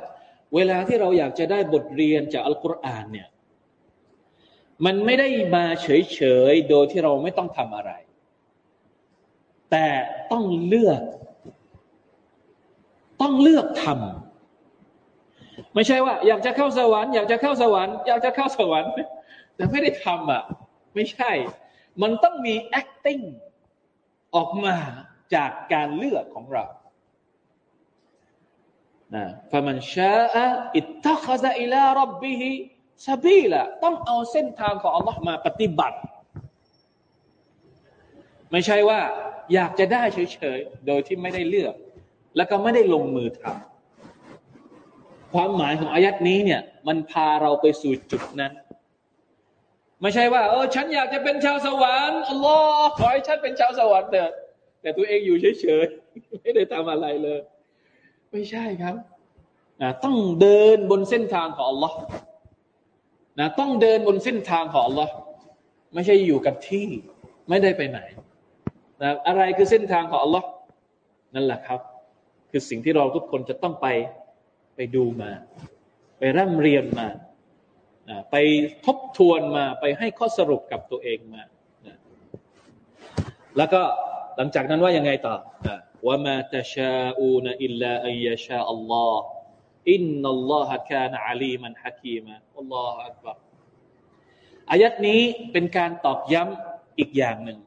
Speaker 1: เวลาที่เราอยากจะได้บทเรียนจากอัลกุรอานเนี่ย มันไม่ได้มาเฉยๆ โดยที่เราไม่ต้องทำอะไร แต่ต้องเลือก ต้องเลือกทำไม่ใช่ว่า อยากจะเข้าสวรรค์อยากจะเข้าสวรรค์อยากจะเข้าสวรรค์แต่ไม่ได้ทำอะ ไม่ใช่ มันต้องมี acting ออกมาจากการเลือกของเรา นะฟะมันชาออิตตะคซะอิลารับบิฮิซาบีละต้องเอาเส้นทางของอัลลอฮ์มาปฏิบัติ ไม่ใช่ว่า อยากจะได้เฉยๆ โดยที่ไม่ได้เลือก แล้วก็ไม่ได้ลงมือทำความหมายของอายัดนี้เนี่ย มันพาเราไปสู่จุดนั้น ไม่ใช่ว่า เออ ฉันอยากจะเป็นชาวสวรรค์อัลลอฮ์ขอให้ฉันเป็นชาวสวรรค์เถอะแต่ตัวเองอยู่เฉยๆ ไม่ได้ทำอะไรเลย ไม่ใช่ครับนะต้องเดินบนเส้นทางของอัลลอฮ์นะต้องเดินบนเส้นทางของอัลลอฮ์ไม่ใช่อยู่กับที่ไม่ได้ไปไหนนะอะไรคือเส้นทางของอัลลอฮ์นั่นแหละครับ คือสิ่งที่เราทุกคนจะต้องไปไปดูมา ไปร่ำเรียนมาไปทบทวนมาไปให้ข้อสรุปกับตัวเองมาแล้วก็ หลังจากนั้นว่ายังไงต่อว่ามาตชาอูนอิลลาอัยชาอัลลอฮ์อินนัลลอฮะกานอาลีมันฮะกีมะอัลลอฮฺอักบารอายัดนี้เป็นการตอกย้ำอีกอย่างหนึ่ง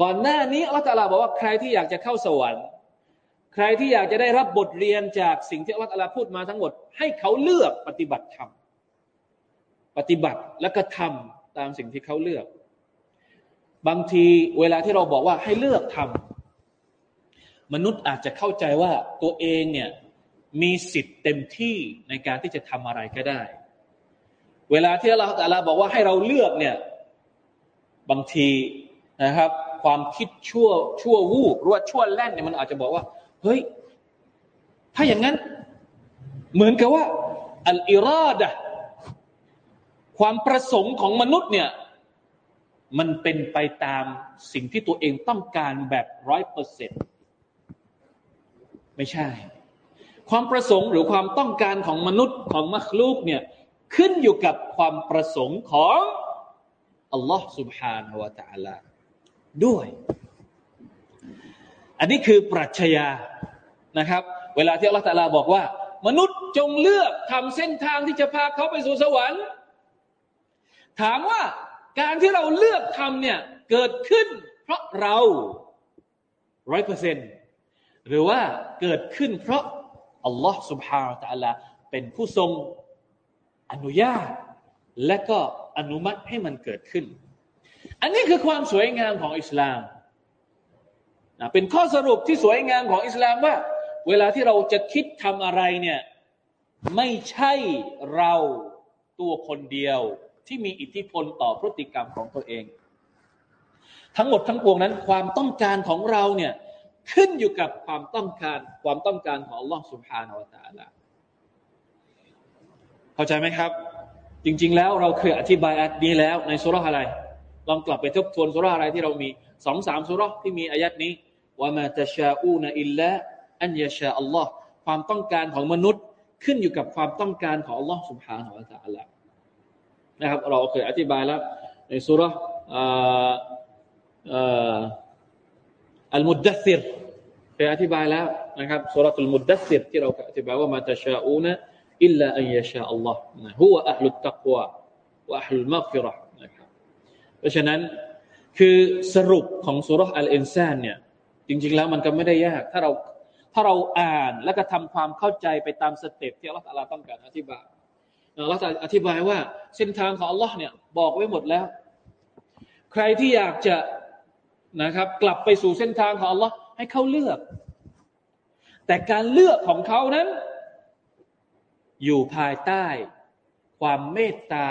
Speaker 1: ก่อนหน้านี้อัลลอฮฺตาลาบอกว่าใครที่อยากจะเข้าสวรรค์ ใครที่อยากจะได้รับบทเรียนจากสิ่งที่อัลลอฮฺตาลาพูดมาทั้งหมด ให้เขาเลือกปฏิบัติธรรมปฏิบัติและก็ทำตามสิ่งที่เขาเลือก บางทีเวลาที่เราบอกว่าให้เลือกทำมนุษย์อาจจะเข้าใจว่าตัวเองเนี่ยมีสิทธิ์เต็มที่ในการที่จะทำอะไรก็ได้ เวลาที่เราแต่ละบอกว่าให้เราเลือกเนี่ยบางทีนะครับ ความคิดชั่วชั่ววูบหรือว่าชั่วแล่นเนี่ยมันอาจจะบอกว่า เฮ้ย ถ้าอย่างนั้น เหมือนกับว่า อัลอิราดะความประสงค์ของมนุษย์เนี่ย มันเป็นไปตามสิ่งที่ตัวเองต้องการแบบร้อยเปอร์เซ็นต์ไม่ใช่ความประสงค์หรือความต้องการของมนุษย์ของมัคลูกเนี่ยขึ้นอยู่กับความประสงค์ของอัลลอฮ์ سبحانه และ تعالى ด้วย อันนี้คือปรัชญานะครับ เวลาที่อัลลอฮ์ตาลาบอกว่า มนุษย์จงเลือกทำเส้นทางที่จะพาเขาไปสู่สวรรค์ ถามว่า การที่เราเลือกทำเนี่ยเกิดขึ้น เพราะเราร้อยเปอร์เซ็นต์หรือว่าเกิดขึ้นเพราะอัลลอฮ์ سبحانه และ تعالى เป็นผู้ทรงอนุญาต และก็อนุมัติให้มันเกิดขึ้น อันนี้คือความสวยงามของอิสลามนะเป็นข้อสรุปที่สวยงามของอิสลามว่า เวลาที่เราจะคิดทำอะไรเนี่ยไม่ใช่เราตัวคนเดียว ที่มีอิทธิพลต่อพฤติกรรมของตัวเอง ทั้งหมดทั้งปวงนั้นความต้องการของเราเนี่ยขึ้นอยู่กับความต้องการความต้องการของ Allah سبحانه และ تعالى เข้าใจไหมครับ จริง ๆ แล้วเราเคยอธิบายอันนี้แล้วในสุราอะไร ลองกลับไปทบทวนสุราอะไรที่เรามีสองสามสุราที่มีอายัดนี้ว่ามาตชาอูนอิลละอันยาชาอัลลอฮ์ความต้องการของมนุษย์ขึ้นอยู่กับความต้องการของ Allah سبحانه และ تعالى นะครับ เราเคยอธิบายแล้ว ในสุราอัลมุดดัซิรเคยอธิบายแล้วนะครับซูเราะตุลมุดดัษษิรที่เราอธิบายว่าما تشاءون إلا أن يشاء الله هو أهل التقوى وأهل المغفرة นะครับเพราะฉะนั้นคือสรุปของซูเราะฮฺอัลอินซานเนี่ยจริง ๆ แล้วมันก็ไม่ได้ยาก ถ้าเราถ้าเราอ่านแล้วก็ทำความเข้าใจไปตาม step ที่อัลลอฮฺต้องการอธิบาย อัลลอฮฺอธิบายว่าเส้นทางของอัลลอฮ์เนี่ยบอกไว้หมดแล้ว ใครที่อยากจะนะครับ กลับไปสู่เส้นทางของ Allah ให้เขาเลือก แต่การเลือกของเขานั้น อยู่ภายใต้ ความเมตตา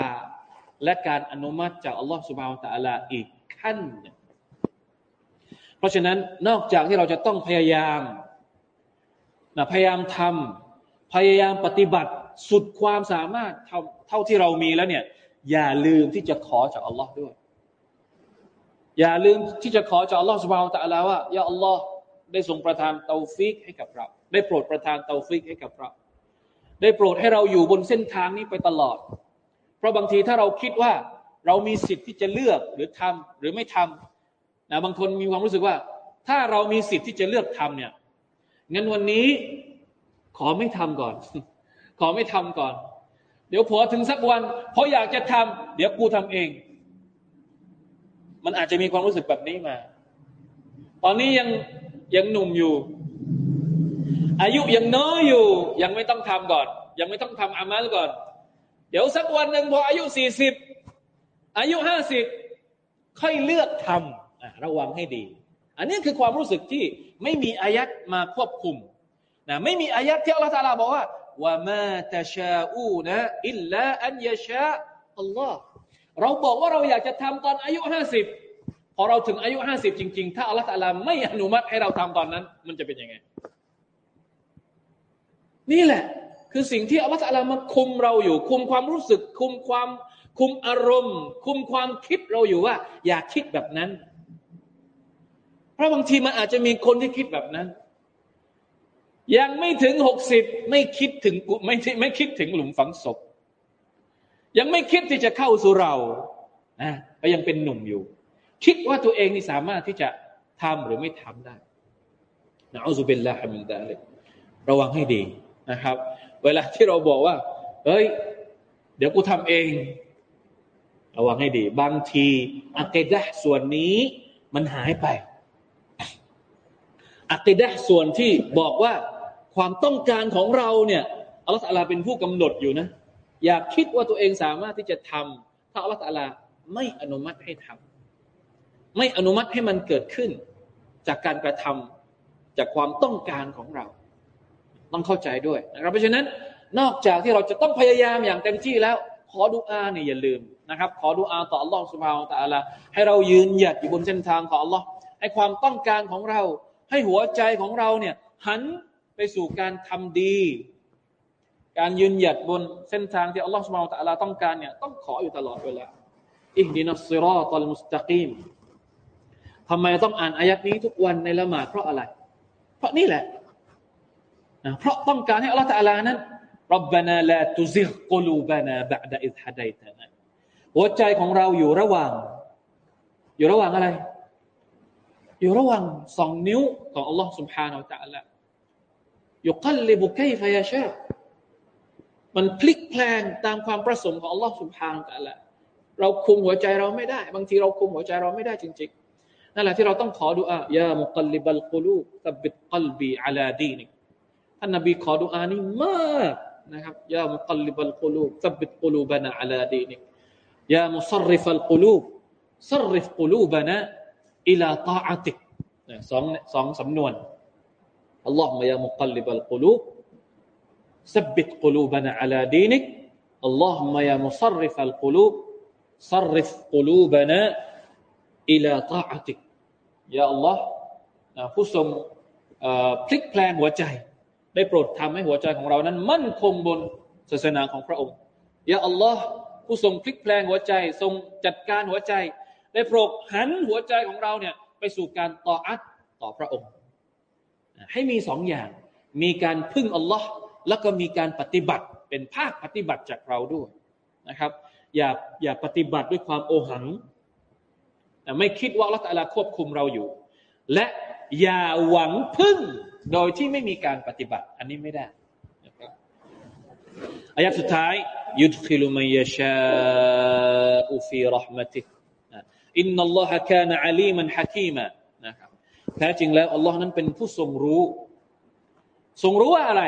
Speaker 1: และการอนุมัติจากอัลลอฮฺสุบฮาวตะอัลาอีกขั้น เพราะฉะนั้นนอกจากที่เราจะต้องพยายามนะพยายามทำพยายามปฏิบัติ สุดความสามารถเท่าเท่าที่เรามีแล้วเนี่ย อย่าลืมที่จะขอจากอัลลอฮ์ด้วย อย่าลืมที่จะขอจากอัลลอฮฺ سبحانه وتعالى ว่า يا الله ได้ทรงประทาน توفيق ให้กับเรา ได้โปรดประทาน توفيق ให้กับเรา ได้โปรดให้เราอยู่บนเส้นทางนี้ไปตลอด เพราะบางทีถ้าเราคิดว่าเรามีสิทธิ์ที่จะเลือกหรือทำหรือไม่ทำนะบางคนมีความรู้สึกว่า ถ้าเรามีสิทธิ์ที่จะเลือกทำเนี่ยงั้นวันนี้ขอไม่ทำก่อน ขอไม่ทำก่อน เดี๋ยวพอถึงสักวันพออยากจะทำเดี๋ยวกูทำเอง มันอาจจะมีความรู้สึกแบบนี้มา ตอนนี้ยังยังหนุ่มอยู่ อายุยังน้อยอยู่ ยังไม่ต้องทำก่อน ยังไม่ต้องทำอามัลก่อน เดี๋ยวสักวันหนึ่งพออายุสี่สิบอายุห้าสิบค่อยเลือกทำระวังให้ดี อันนี้คือความรู้สึกที่ไม่มีอายัดมาควบคุมนะไม่มีอายัดที่อัลลอฮฺตาลาบอกว่า ว่ามาตชาอูนะอิลลาอันยาชาอัลลอฮ์เราบอกว่าเราอยากจะทำตอนอายุห้าสิบพอเราถึงอายุห้าสิบจริง ๆ ถ้าอัลลอฮฺตาลาไม่อนุมัติให้เราทำตอนนั้น มันจะเป็นยังไง นี่แหละ คือสิ่งที่อัลลอฮฺตาลามาคุมเราอยู่ คุมความรู้สึก คุมความ คุมอารมณ์ คุมความคิดเราอยู่ว่า อย่าคิดแบบนั้น เพราะบางทีมันอาจจะมีคนที่คิดแบบนั้น ยังไม่ถึงหกสิบไม่คิดถึงไม่ไม่คิดถึงหลุมฝังศพ ยังไม่คิดที่จะเข้าสู่เรานะก็ยังเป็นหนุ่มอยู่ คิดว่าตัวเองนี่สามารถที่จะทำหรือไม่ทำได้นะอัลลอฮฺเบลลาฮ์มินดาลิกระวังให้ดีนะครับ เวลาที่เราบอกว่าเฮ้ย เดี๋ยวกูทำเอง ระวังให้ดี บางทีอักดะส่วนนี้มันหายไปอักดะส่วนที่บอกว่า ความต้องการของเราเนี่ยอัลลอฮฺเป็นผู้กำหนดอยู่นะ อยากคิดว่าตัวเองสามารถที่จะทำถ้าอัลลอฮฺไม่อนุมัติให้ทำไม่อนุมัติให้มันเกิดขึ้น จากการกระทำจากความต้องการของเรา ต้องเข้าใจด้วยนะครับ เพราะฉะนั้นนอกจากที่เราจะต้องพยายามอย่างเต็มที่แล้ว ขอดุอาเนี่ยอย่าลืมนะครับ ขอดุอาต่ออัลลอฮฺสุบฮาวตะอัลาให้เรายืนหยัดอยู่บนเส้นทางของอัลลอฮ์ให้ความต้องการของเรา ให้หัวใจของเราเนี่ยหัน ไปสู่การทำดี การยืนหยัดบนเส้นทางที่อัลลอฮฺสุบฮาวตะอัลาต้องการเนี่ยต้องขออยู่ตลอดเวลาอิฮดินัสซิรอตัลมุสตะกีมทำไมต้องอ่านอายัดนี้ทุกวันในละหมาดเพราะอะไร เพราะนี่แหละนะเพราะต้องการให้อัลลอฮฺตะลานั้นรับบานาลาตุซิกกลูบานาบะดะอิซฮัดัยตานะหัวใจของเราอยู่ระหว่าง อยู่ระหว่างอะไร อยู่ระหว่างสองนิ้วของอัลลอฮฺ سبحانه และ تعالى ยุกลลิบุกัยฟยาชามันพลิกแพลงตามความประสงค์ของอัลลอฮฺ سبحانه และ تعالى เราคุมหัวใจเราไม่ได้ บางทีเราคุมหัวใจเราไม่ได้จริงๆนั่นแหละที่เราต้องขอดุอายามุกลิบัลกุลูตับิดกลบีอาลาดีนิกท่านนบีขอดุอานี้มากนะครับยามุกลิบัลกุลูตับิดกุลูบานะอาลาดีนิกยามุสริฟัลกุลูสริฟกุลูบานะอิลาตาอัติกสองสองสำนวน اللهم يا مقلب القلوب ثبت قلوبنا على دينك اللهم يا مصرف القلوبซัรริฟกลูบานอิลาตาอติกยาอัลลอฮ์ผู้ทรงพลิกแปลงหัวใจ ได้โปรดทำให้หัวใจของเรานั้น มั่นคงบนศาสนาของพระองค์ยาอัลลอฮ์ผู้ทรงพลิกแปลงหัวใจ ทรงจัดการหัวใจ ได้โปรดหันหัวใจของเราเนี่ยไปสู่การต่ออัตต่อพระองค์ ให้มีสองอย่าง มีการพึ่งอัลลอฮ์แล้วก็มีการปฏิบัติเป็นภาคปฏิบัติจากเราด้วยนะครับ อย่าอย่าปฏิบัติด้วยความโอหัง ไม่คิดว่าละตัลาควบคุมเราอยู่ และอย่าหวังพึ่งโดยที่ไม่มีการปฏิบัติ อันนี้ไม่ได้อายะสุดท้ายยุดขิลุมัยชาอุฟีรหมติอินนัลลอฮะกานอาลีมันฮะกีมะนะครับ แท้จริงแล้วอัลลอฮ์นั้นเป็นผู้ทรงรู้ ทรงรู้ว่าอะไร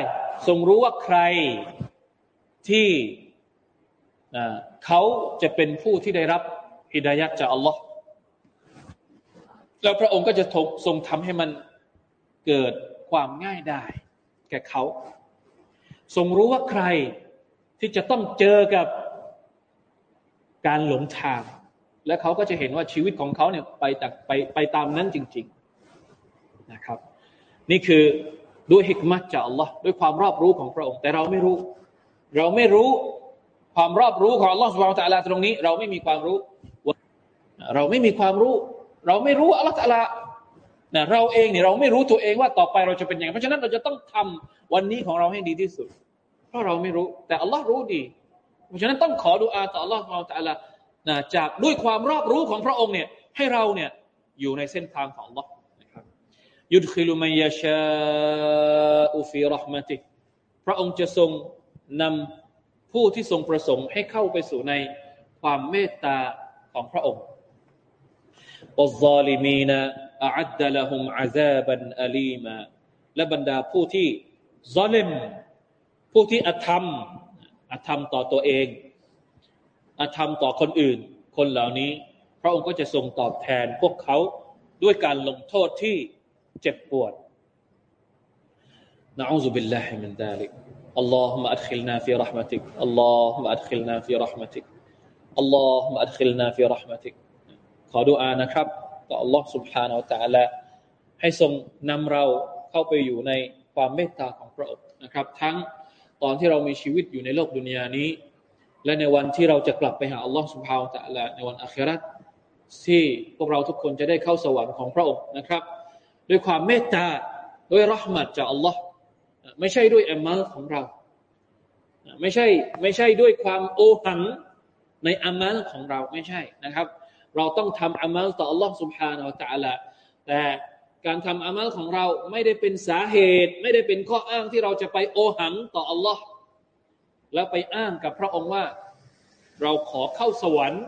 Speaker 1: ทรงรู้ว่าใครที่เขาจะเป็นผู้ที่ได้รับฮิดายัดจากอัลลอฮ์แล้วพระองค์ก็จะทรงทำให้มันเกิดความง่ายได้แก่เขา ทรงรู้ว่าใครที่จะต้องเจอกับการหลงทาง และเขาก็จะเห็นว่าชีวิตของเขาเนี่ยไปจากไปไปตามนั้นจริง ๆ นะครับ นี่คือด้วยฮิกมัตจากอัลลอฮ์ด้วยความรอบรู้ของพระองค์ แต่เราไม่รู้ เราไม่รู้ความรอบรู้ของอัลลอฮฺสุบฮานตะลาตรงนี้ เราไม่มีความรู้ เราไม่มีความรู้ เราไม่รู้อัลลอฮฺตะลานะเราเองเนี่ยเราไม่รู้ตัวเองว่าต่อไปเราจะเป็นยังไงเพราะฉะนั้นเราจะต้องทำวันนี้ของเราให้ดีที่สุด เพราะเราไม่รู้ แต่อัลลอฮ์รู้ดี เพราะฉะนั้นต้องขอดุอาต่ออัลลอฮฺสุบฮานตะลานะจากด้วยความรอบรู้ของพระองค์เนี่ยให้เราเนี่ยอยู่ในเส้นทางของอัลลอฮ์ ยุดขิลุมัยยาชาอุฟีรหมติพระองค์จะทรงนำผู้ที่ทรงประสงค์ให้เข้าไปสู่ในความเมตตาของพระองค์อัลลอลิมีนอัดดะละฮุมอาซาบันอาลีมาและบรรดาผู้ที่ซอลิมผู้ที่อธรรม อธรรมต่อตัวเอง อธรรมต่อคนอื่น คนเหล่านี้ พระองค์ก็จะทรงตอบแทนพวกเขาด้วยการลงโทษที่ เจ็บปวดนะอูซุบิลลาฮิมินดาลิก اللهم أدخلنا في رحمتك اللهم أدخلنا في رحمتك اللهم أدخلنا في رحمتك ขอดุอานะครับต่อ Allah سبحانه และ تعالى ให้ทรงนำเราเข้าไปอยู่ในความเมตตาของพระองค์นะครับ ทั้งตอนที่เรามีชีวิตอยู่ในโลกดุนยานี้ และในวันที่เราจะกลับไปหา Allah سبحانه และ تعالى ในวันอาคราตที่พวกเราทุกคนจะได้เข้าสวรรค์ของพระองค์นะครับ ด้วยความเมตตาด้วยรหมัดจากอัลลอฮ์ไม่ใช่ด้วยอามัลของเรา ไม่ใช่ไม่ใช่ด้วยความโอหังในอามัลของเราไม่ใช่นะครับ เราต้องทำอามัลต่ออัลลอฮ์สุบฮานาอัลตะละแต่การทำอามัลของเราไม่ได้เป็นสาเหตุ ไม่ได้เป็นข้ออ้างที่เราจะไปโอหังต่ออัลลอฮ์แล้วไปอ้างกับพระองค์ว่า เราขอเข้าสวรรค์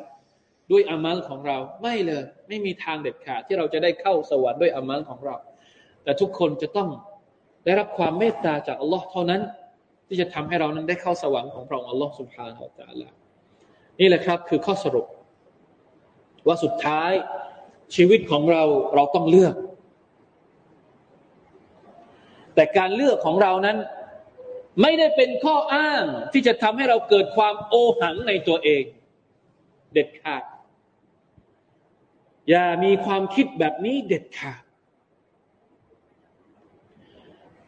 Speaker 1: ด้วยอามัลของเรา ไม่เลย ไม่มีทางเด็ดขาดที่เราจะได้เข้าสวรรค์ด้วยอามัลของเรา แต่ทุกคนจะต้องได้รับความเมตตาจากอัลลอฮ์เท่านั้น ที่จะทำให้เรานั้นได้เข้าสวรรค์ของพระองค์อัลลอฮ์สุบฮานาอัลลอฮ์นี่แหละครับคือข้อสรุป ว่าสุดท้ายชีวิตของเราเราต้องเลือก แต่การเลือกของเรานั้น ไม่ได้เป็นข้ออ้างที่จะทำให้เราเกิดความโอหังในตัวเอง เด็ดขาด อย่ามีความคิดแบบนี้เด็ดขาด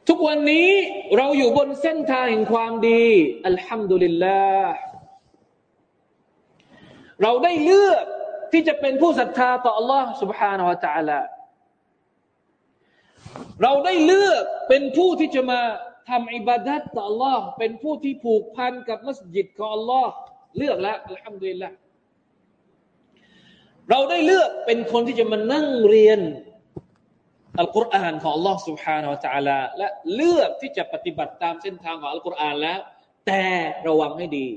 Speaker 1: ทุกวันนี้เราอยู่บนเส้นทางแห่งความดี อัลฮัมดุลิลลาห์เราได้เลือกที่จะเป็นผู้ศรัทธาต่อ Allah سبحانه และ تعالى เราได้เลือกเป็นผู้ที่จะมาทำอิบาดัตต่อ Allah เป็นผู้ที่ผูกพันกับมัสยิดของ Allah เลือกแล้วอัลฮัมดุลิลละ เราได้เลือกเป็นคนที่จะมานั่งเรียนอัลกุรอานของ Allah سبحانه และ تعالى และเลือกที่จะปฏิบัติตามเส้นทางของอัลกุรอานแล้ว แต่ระวังให้ดี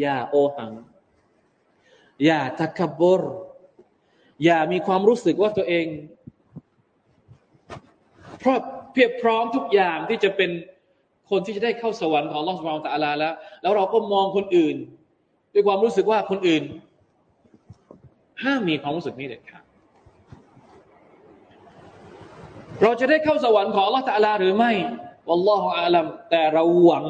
Speaker 1: อย่าโอหัง อย่าตะกบรอย่ามีความรู้สึกว่าตัวเองเพราะเพียบพร้อมทุกอย่างที่จะเป็นคนที่จะได้เข้าสวรรค์ของ Allah سبحانه และ تعالى แล้ว แล้วเราก็มองคนอื่น ด้วยความรู้สึกว่าคนอื่น ห้ามมีความรู้สึกนี้เด็ดขาดเราจะได้เข้าสวรรค์ของ Allah ตะลาหรือไม่วัลลอฮฺอาลัมแต่เราหวัง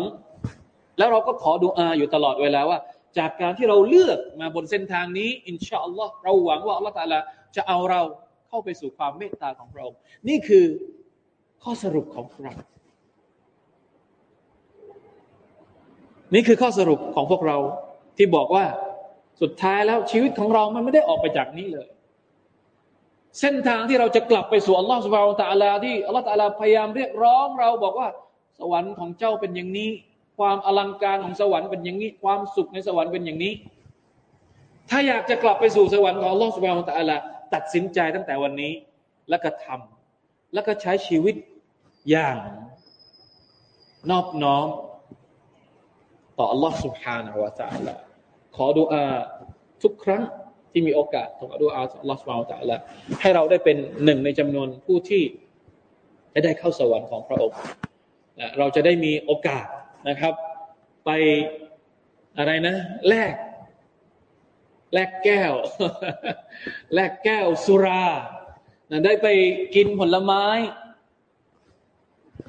Speaker 1: แล้วเราก็ขอดูอาอยู่ตลอดเวลาว่า จากการที่เราเลือกมาบนเส้นทางนี้ อินชาอัลลอฮ์เราหวังว่าอัลลอฮฺตะลาจะเอาเราเข้าไปสู่ความเมตตาของพระองค์นี่คือข้อสรุปของเรานี่คือข้อสรุปของพวกเราที่บอกว่า สุดท้ายแล้วชีวิตของเรามันไม่ได้ออกไปจากนี้เลย เส้นทางที่เราจะกลับไปสู่อัลลอฮฺสุบฮานตะอัลาที่อัลลอฮฺตะอัลาพยายามเรียกร้องเราบอกว่า สวรรค์ของเจ้าเป็นอย่างนี้ ความอลังการของสวรรค์เป็นอย่างนี้ ความสุขในสวรรค์เป็นอย่างนี้ ถ้าอยากจะกลับไปสู่สวรรค์ของอัลลอฮฺสุบฮานตะอัลาตัดสินใจตั้งแต่วันนี้ แล้วก็ทำแล้วก็ใช้ชีวิตอย่างนอบน้อมต่ออัลลอฮฺสุบฮานาวะตะอัลา ขอดุอาทุกครั้งที่มีโอกาสขอดูอาอัลลอฮฺสุบานตะละให้เราได้เป็นหนึ่งในจำนวนผู้ที่จะได้เข้าสวรรค์ของพระองค์เราจะได้มีโอกาสนะครับ ไปอะไรนะ แลกแลกแก้ว แลกแก้วสุราได้ไปกินผลไม้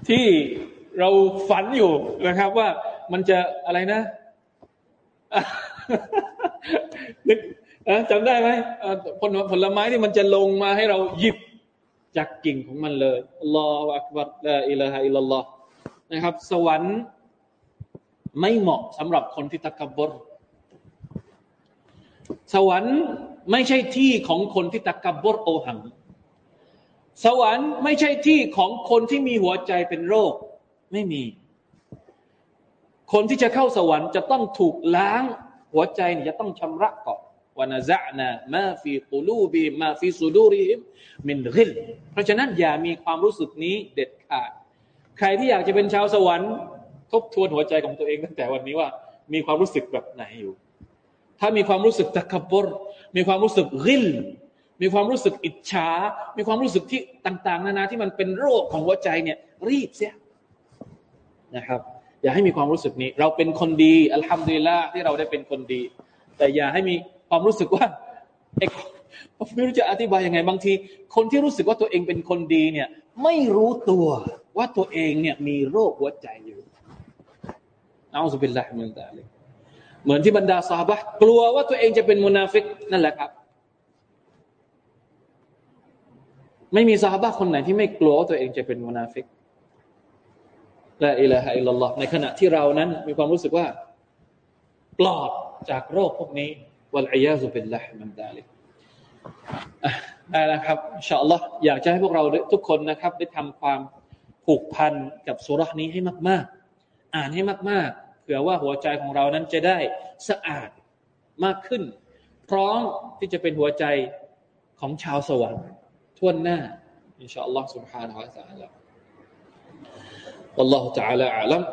Speaker 1: ที่เราฝันอยู่นะครับ ว่ามันจะอะไรนะ นึกจำได้ไหมผลผลไม้ที่มันจะลงมาให้เราหยิบจากกิ่งของมันเลยลออักบัรลาอิลาฮะอิลลอฮ์นะครับ สวรรค์ไม่เหมาะสำหรับคนที่ตะกบรสวรรค์ไม่ใช่ที่ของคนที่ตะกบรโอหัง สวรรค์ไม่ใช่ที่ของคนที่มีหัวใจเป็นโรค ไม่มี คนที่จะเข้าสวรรค์จะต้องถูกล้าง หัวใจนี่จะต้องชำระก่อนونزعنا ما في قلوبهم ما في صدورهم من غلเพราะฉะนั้นอย่ามีความรู้สึกนี้เด็ดขาด ใครที่อยากจะเป็นชาวสวรรค์ ทบทวนหัวใจของตัวเองตั้งแต่วันนี้ว่า มีความรู้สึกแบบไหนอยู่ ถ้ามีความรู้สึกตะกับบุรมีความรู้สึกริลมีความรู้สึกอิจฉา มีความรู้สึกที่ต่าง ๆ นานาที่มันเป็นโรคของหัวใจเนี่ย รีบเสียนะครับ อย่าให้มีความรู้สึกนี้ เราเป็นคนดีอัลฮัมดุลิลละที่เราได้เป็นคนดี แต่อย่าให้มีความรู้สึกว่าเอกไม่รู้จะอธิบายยังไงบางที คนที่รู้สึกว่าตัวเองเป็นคนดีเนี่ย ไม่รู้ตัวว่าตัวเองเนี่ยมีโรคหัวใจอยู่เอาสุบิลละมินตาเลยเหมือนที่บรรดาซาบะกลัวว่าตัวเองจะเป็นมุนาฟิกนั่นแหละครับ ไม่มีซาบะคนไหนที่ไม่กลัวว่าตัวเองจะเป็นมุนาฟิก لا إله إلا اللهในขณะที่เรานั้น มีความรู้สึกว่า ปลอดจากโรคพวกนี้والعياذ بالله من ذلكนะครับإن شاء اللهอยากจะให้พวกเราทุกคนนะครับ ได้ทำความผูกพันกับสุรานี้ให้มาก ๆ อ่านให้มาก ๆ เผื่อว่าหัวใจของเรานั้นจะได้สะอาดมากขึ้น พร้อมที่จะเป็นหัวใจของชาวสวรรค์ทั่หน้า อินชาอัลลอฮ์สุบฮานะฮะสัลลั والله تعالى أعلم.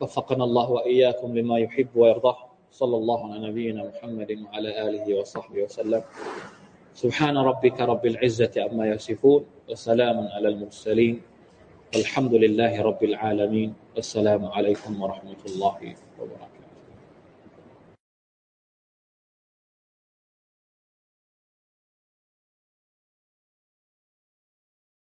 Speaker 1: وفقنا الله وإياكم لما يحب ويرضى صلى الله على نبينا محمد وعلى آله وصحبه وسلم. سبحان ربك رب العزة عما يصفون. وسلام على المرسلين. والحمد لله رب العالمين. والسلام عليكم ورحمة الله وبركاته.